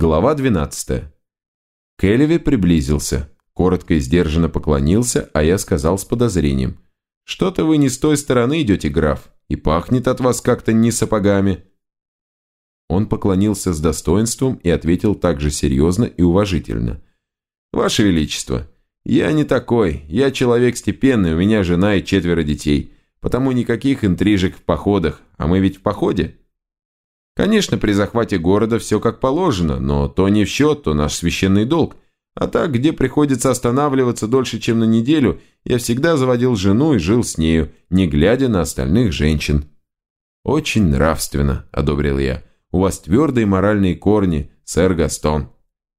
Глава 12. Келеви приблизился, коротко и сдержанно поклонился, а я сказал с подозрением. «Что-то вы не с той стороны идете, граф, и пахнет от вас как-то не сапогами». Он поклонился с достоинством и ответил также серьезно и уважительно. «Ваше Величество, я не такой, я человек степенный, у меня жена и четверо детей, потому никаких интрижек в походах, а мы ведь в походе». Конечно, при захвате города все как положено, но то не в счет, то наш священный долг. А так, где приходится останавливаться дольше, чем на неделю, я всегда заводил жену и жил с нею, не глядя на остальных женщин. «Очень нравственно», – одобрил я. «У вас твердые моральные корни, сэр Гастон.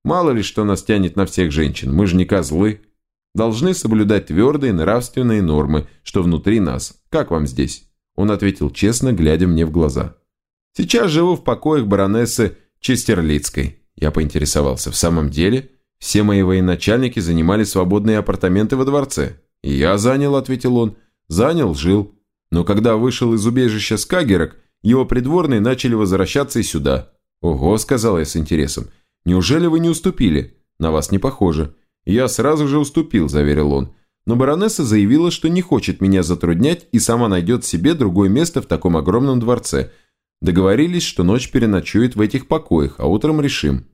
Мало ли что нас тянет на всех женщин, мы же не козлы. Должны соблюдать твердые нравственные нормы, что внутри нас. Как вам здесь?» Он ответил честно, глядя мне в глаза. Сейчас живу в покоях баронессы Честерлицкой. Я поинтересовался. В самом деле, все мои военачальники занимали свободные апартаменты во дворце. Я занял, ответил он. Занял, жил. Но когда вышел из убежища Скагерок, его придворные начали возвращаться и сюда. «Ого», — сказал я с интересом, — «неужели вы не уступили? На вас не похоже». «Я сразу же уступил», — заверил он. Но баронесса заявила, что не хочет меня затруднять и сама найдет себе другое место в таком огромном дворце, Договорились, что ночь переночует в этих покоях, а утром решим.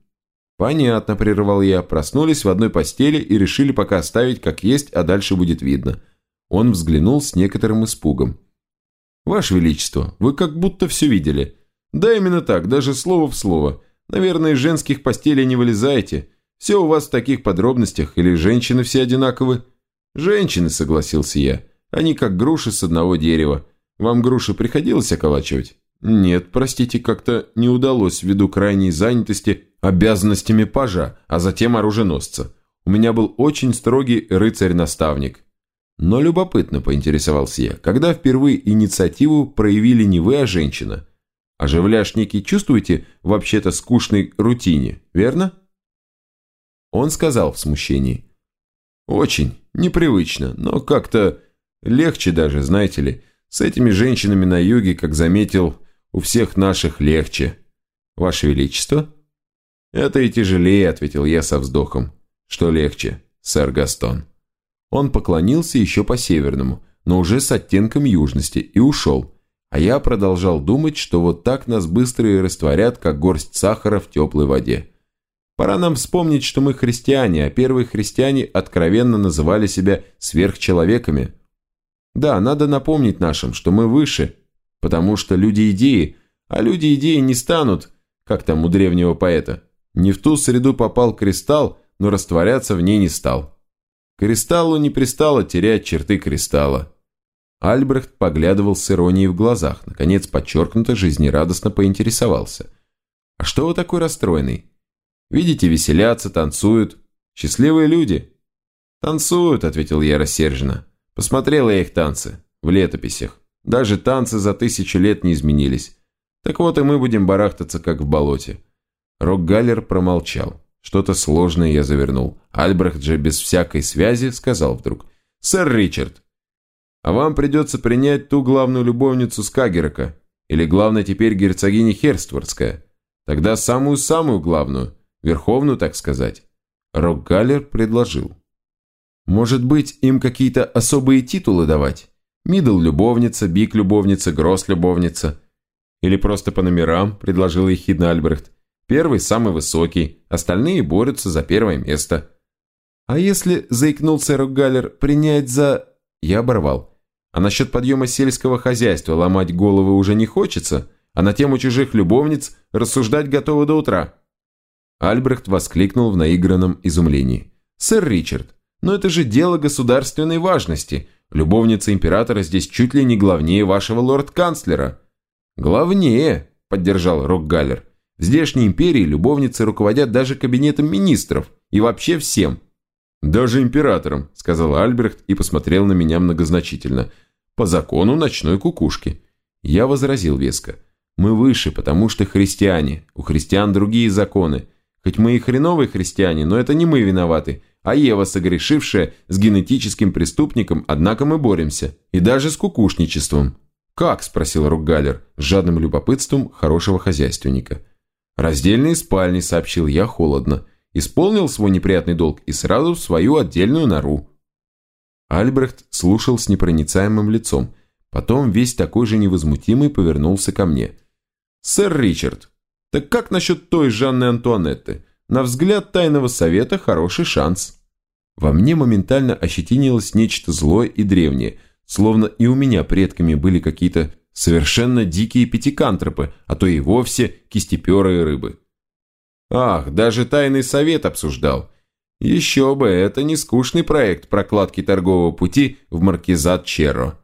«Понятно», – прервал я. Проснулись в одной постели и решили пока оставить как есть, а дальше будет видно. Он взглянул с некоторым испугом. «Ваше Величество, вы как будто все видели». «Да, именно так, даже слово в слово. Наверное, из женских постелей не вылезаете. Все у вас в таких подробностях, или женщины все одинаковы?» «Женщины», – согласился я. «Они как груши с одного дерева. Вам груши приходилось околачивать?» «Нет, простите, как-то не удалось ввиду крайней занятости обязанностями пажа, а затем оруженосца. У меня был очень строгий рыцарь-наставник». Но любопытно поинтересовался я, когда впервые инициативу проявили не вы, а женщина. Оживляшники чувствуете вообще-то скучной рутине, верно? Он сказал в смущении. «Очень, непривычно, но как-то легче даже, знаете ли. С этими женщинами на юге, как заметил, у всех наших легче. Ваше Величество?» «Это и тяжелее», — ответил я со вздохом. «Что легче, сэр Гастон?» Он поклонился еще по-северному, но уже с оттенком южности, и ушел. А я продолжал думать, что вот так нас быстро и растворят, как горсть сахара в теплой воде. Пора нам вспомнить, что мы христиане, а первые христиане откровенно называли себя сверхчеловеками. Да, надо напомнить нашим, что мы выше, Потому что люди идеи, а люди идеи не станут, как там у древнего поэта. Не в ту среду попал кристалл, но растворяться в ней не стал. Кристаллу не пристало терять черты кристалла. Альбрехт поглядывал с иронией в глазах, наконец подчеркнуто жизнерадостно поинтересовался. «А что вы такой расстроенный? Видите, веселятся, танцуют. Счастливые люди». «Танцуют», — ответил я рассерженно. «Посмотрел я их танцы в летописях. Даже танцы за тысячу лет не изменились. Так вот и мы будем барахтаться, как в болоте». Рокгаллер промолчал. Что-то сложное я завернул. Альбрехт же без всякой связи сказал вдруг. «Сэр Ричард, а вам придется принять ту главную любовницу Скагерака, или главная теперь герцогиня Херствордская. Тогда самую-самую главную, верховную, так сказать». Рокгаллер предложил. «Может быть, им какие-то особые титулы давать?» Мидл-любовница, Бик-любовница, Гросс-любовница. Или просто по номерам, предложил ехидно Альбрехт. Первый самый высокий, остальные борются за первое место. А если, заикнулся Рокгалер, принять за... Я оборвал. А насчет подъема сельского хозяйства ломать головы уже не хочется, а на тему чужих любовниц рассуждать готовы до утра. Альбрехт воскликнул в наигранном изумлении. «Сэр Ричард, но это же дело государственной важности. Любовница императора здесь чуть ли не главнее вашего лорд-канцлера». «Главнее», – поддержал Рокгаллер. «В здешней империи любовницы руководят даже кабинетом министров и вообще всем». «Даже императором», – сказал Альбрехт и посмотрел на меня многозначительно. «По закону ночной кукушки». Я возразил веско. «Мы выше, потому что христиане. У христиан другие законы. Хоть мы и хреновые христиане, но это не мы виноваты а Ева, согрешившая с генетическим преступником, однако мы боремся. И даже с кукушничеством. «Как?» – спросил Рокгалер с жадным любопытством хорошего хозяйственника. «Раздельные спальни», — сообщил я холодно. Исполнил свой неприятный долг и сразу в свою отдельную нору. Альбрехт слушал с непроницаемым лицом. Потом весь такой же невозмутимый повернулся ко мне. «Сэр Ричард, так как насчет той Жанны Антуанетты? На взгляд тайного совета хороший шанс». Во мне моментально ощетинилось нечто злое и древнее, словно и у меня предками были какие-то совершенно дикие пятикантропы, а то и вовсе кистеперые рыбы. Ах, даже тайный совет обсуждал. Еще бы, это не скучный проект прокладки торгового пути в маркизат Черро.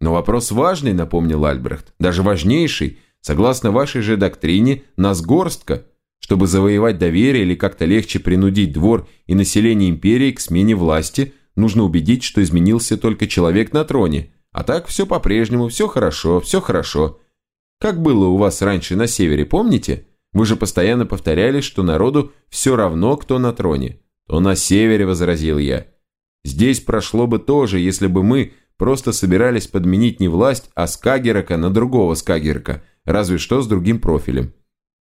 Но вопрос важный, напомнил Альбрехт, даже важнейший. Согласно вашей же доктрине, нас горстка. Чтобы завоевать доверие или как-то легче принудить двор и население империи к смене власти, нужно убедить, что изменился только человек на троне. А так все по-прежнему, все хорошо, все хорошо. Как было у вас раньше на севере, помните? Вы же постоянно повторяли, что народу все равно, кто на троне. То на севере, возразил я. Здесь прошло бы тоже, если бы мы просто собирались подменить не власть, а Скагерака на другого Скагерака, разве что с другим профилем.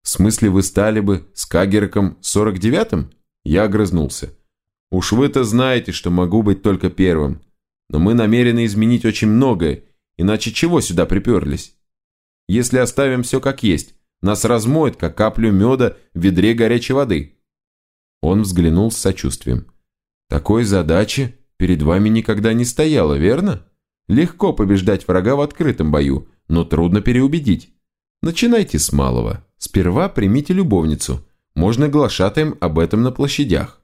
В смысле вы стали бы Скагераком 49-м? Я огрызнулся. Уж вы-то знаете, что могу быть только первым. Но мы намерены изменить очень многое, иначе чего сюда приперлись? Если оставим все как есть, нас размоет, как каплю меда в ведре горячей воды». Он взглянул с сочувствием. «Такой задачи перед вами никогда не стояло, верно? Легко побеждать врага в открытом бою, но трудно переубедить. Начинайте с малого. Сперва примите любовницу. Можно глашатаем об этом на площадях».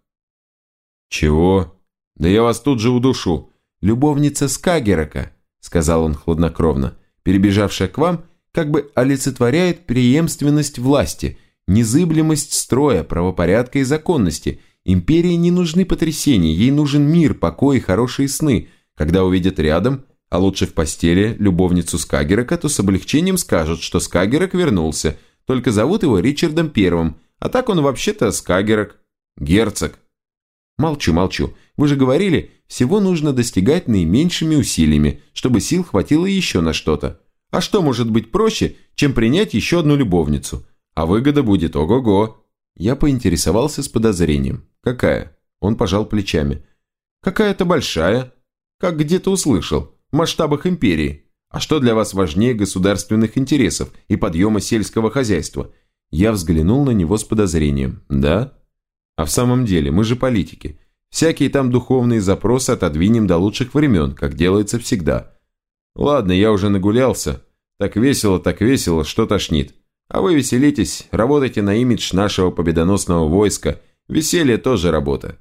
«Чего? Да я вас тут же удушу. Любовница Скагерака», — сказал он хладнокровно, перебежавшая к вам как бы олицетворяет преемственность власти, незыблемость строя, правопорядка и законности. Империи не нужны потрясения, ей нужен мир, покой и хорошие сны. Когда увидят рядом, а лучше в постели, любовницу Скагерака, то с облегчением скажут, что Скагерак вернулся, только зовут его Ричардом Первым, а так он вообще-то Скагерак, герцог. Молчу, молчу. Вы же говорили, всего нужно достигать наименьшими усилиями, чтобы сил хватило еще на что-то. А что может быть проще, чем принять еще одну любовницу? А выгода будет ого-го. Я поинтересовался с подозрением. Какая? Он пожал плечами. Какая-то большая. Как где-то услышал. Масштабах империи. А что для вас важнее государственных интересов и подъема сельского хозяйства? Я взглянул на него с подозрением. Да? А в самом деле, мы же политики. Всякие там духовные запросы отодвинем до лучших времен, как делается всегда. Ладно, я уже нагулялся. Так весело, так весело, что тошнит. А вы веселитесь, работайте на имидж нашего победоносного войска. Веселье тоже работа».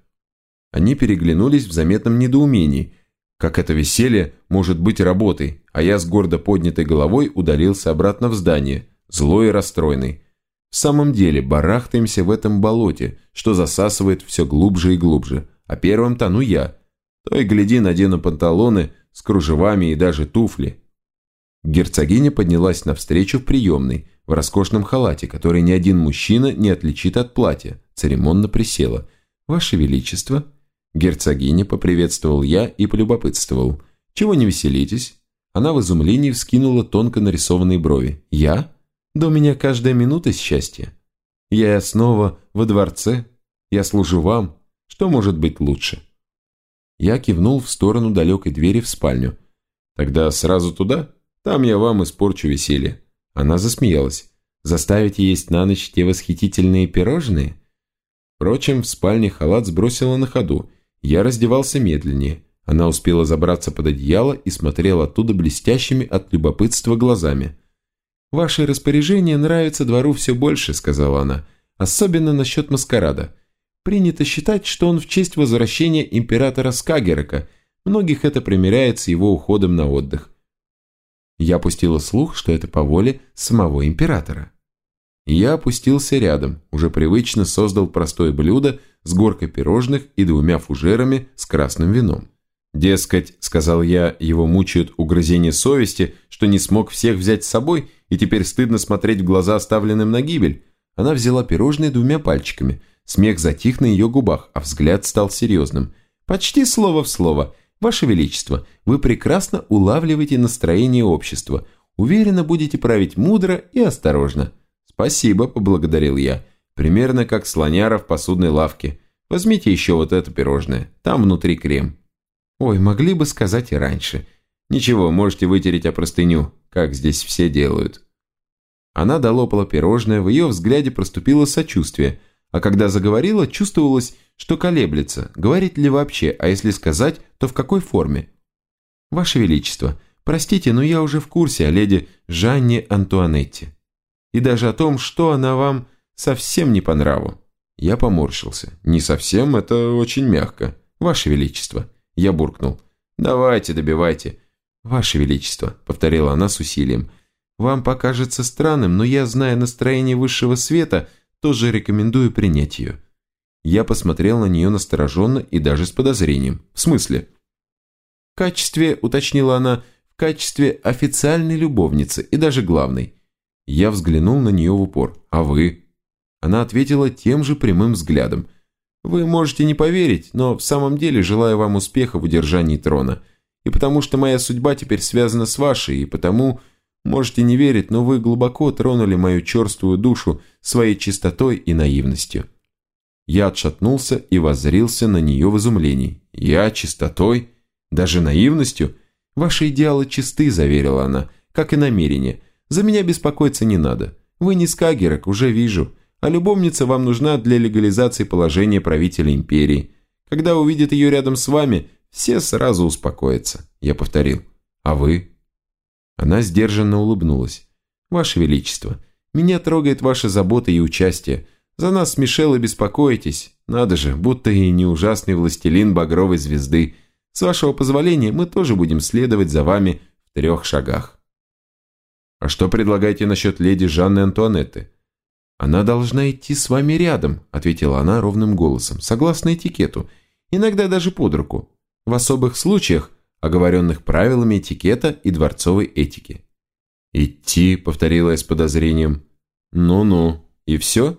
Они переглянулись в заметном недоумении. Как это веселье может быть работой, а я с гордо поднятой головой удалился обратно в здание, злой и расстроенный. В самом деле, барахтаемся в этом болоте, что засасывает все глубже и глубже, а первым тону я. То и гляди, надену панталоны с кружевами и даже туфли, Герцогиня поднялась навстречу в приемной, в роскошном халате, который ни один мужчина не отличит от платья, церемонно присела. «Ваше Величество!» Герцогиня поприветствовал я и полюбопытствовал. «Чего не веселитесь?» Она в изумлении вскинула тонко нарисованные брови. «Я? Да у меня каждая минута счастья. Я снова во дворце. Я служу вам. Что может быть лучше?» Я кивнул в сторону далекой двери в спальню. «Тогда сразу туда?» Там я вам испорчу веселье». Она засмеялась. «Заставите есть на ночь те восхитительные пирожные?» Впрочем, в спальне халат сбросила на ходу. Я раздевался медленнее. Она успела забраться под одеяло и смотрела оттуда блестящими от любопытства глазами. «Ваши распоряжения нравятся двору все больше», — сказала она. «Особенно насчет маскарада. Принято считать, что он в честь возвращения императора Скагерака. Многих это примеряет с его уходом на отдых. Я опустила слух, что это по воле самого императора. Я опустился рядом, уже привычно создал простое блюдо с горкой пирожных и двумя фужерами с красным вином. «Дескать», — сказал я, — его мучают угрызения совести, что не смог всех взять с собой, и теперь стыдно смотреть в глаза оставленным на гибель. Она взяла пирожные двумя пальчиками. Смех затих на ее губах, а взгляд стал серьезным. «Почти слово в слово. Ваше Величество, вы прекрасно улавливаете настроение общества. Уверенно будете править мудро и осторожно. «Спасибо», – поблагодарил я. «Примерно как слоняра в посудной лавке. Возьмите еще вот это пирожное. Там внутри крем». «Ой, могли бы сказать и раньше». «Ничего, можете вытереть о простыню, как здесь все делают». Она долопала пирожное, в ее взгляде проступило сочувствие, а когда заговорила, чувствовалось, что колеблется, говорит ли вообще, а если сказать, то в какой форме. «Ваше Величество, простите, но я уже в курсе о леди Жанне Антуанетте. И даже о том, что она вам совсем не по нраву». Я поморщился. «Не совсем, это очень мягко. Ваше Величество». Я буркнул. «Давайте, добивайте». «Ваше Величество», — повторила она с усилием, — вам покажется странным, но я, зная настроение высшего света, тоже рекомендую принять ее». Я посмотрел на нее настороженно и даже с подозрением. «В смысле?» «В качестве», — уточнила она, — «в качестве официальной любовницы и даже главной». Я взглянул на нее в упор. «А вы?» Она ответила тем же прямым взглядом. «Вы можете не поверить, но в самом деле желаю вам успеха в удержании трона. И потому что моя судьба теперь связана с вашей, и потому Можете не верить, но вы глубоко тронули мою черствую душу своей чистотой и наивностью». Я отшатнулся и воззрился на нее в изумлении. «Я чистотой? Даже наивностью? Ваши идеалы чисты», – заверила она, – «как и намерения. За меня беспокоиться не надо. Вы не скагерок, уже вижу. А любовница вам нужна для легализации положения правителя империи. Когда увидит ее рядом с вами, все сразу успокоятся». Я повторил. «А вы?» Она сдержанно улыбнулась. «Ваше Величество, меня трогает ваша забота и участие. За нас с Мишелой беспокоитесь. Надо же, будто и не ужасный властелин багровой звезды. С вашего позволения мы тоже будем следовать за вами в трех шагах». «А что предлагаете насчет леди Жанны Антуанетты?» «Она должна идти с вами рядом», – ответила она ровным голосом, согласно этикету, иногда даже под руку. В особых случаях оговоренных правилами этикета и дворцовой этики. «Идти», — повторила я с подозрением. «Ну-ну, и все?»